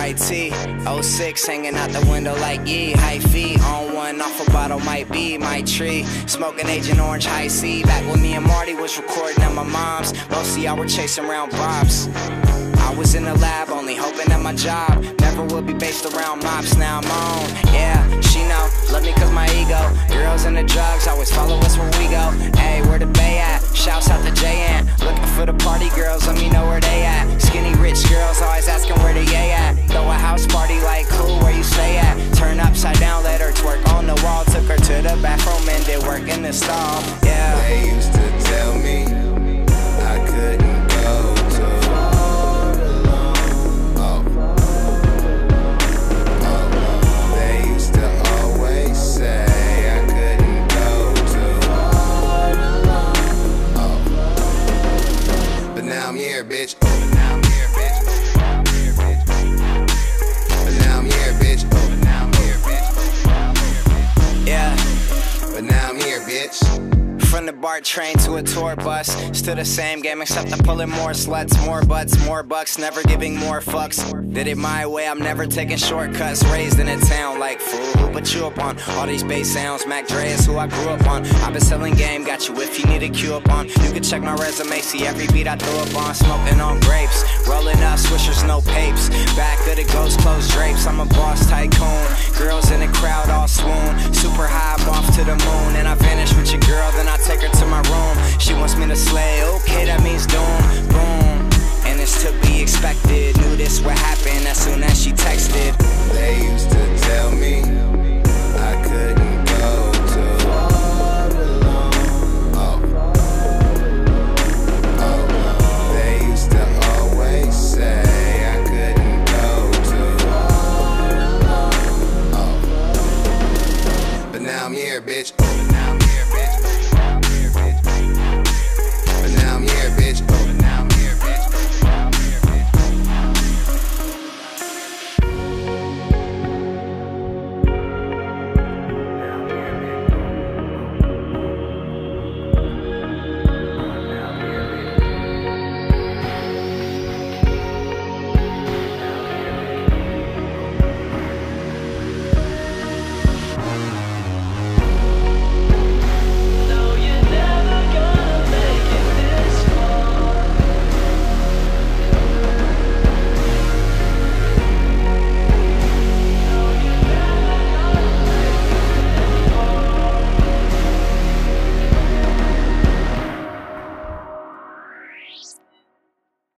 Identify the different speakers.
Speaker 1: white tee. 06 hanging out the window like yee. High feet on one, off a bottle might be my tree. Smoking Agent Orange High C. Back when me and Marty was recording at my mom's. Most of y'all were chasing around props. I was in the lab, only hoping that my job never would be based around mops. Now I'm on, yeah, she know, love me cause my ego. Girls The bathroom and did work in the stall, yeah. They
Speaker 2: used to tell me bitch.
Speaker 1: From the BART train to a tour bus, still the same game except I'm pulling more sluts, more butts, more bucks, never giving more fucks. Did it my way, I'm never taking shortcuts. Raised in a town like fool, who put you up on all these bass sounds? Mac Dre is who I grew up on. I've been selling game, got you if you need a cue up on. You can check my resume, see every beat I throw up on. Smoking on grapes, rolling up swishers, no papes. Back of the ghost closed drapes, I'm a boss tycoon. Girls in the crowd all swoon, super high, I'm off to the moon, and I vanish your girl, then I take her to my room. She wants me to slay, okay, that means doom, boom. And it's to be expected. Knew this would happen as soon as she texted.
Speaker 2: They used to tell me I couldn't go to far alone. Oh, oh, oh, they used to always say. Oh. now I'm here, bitch.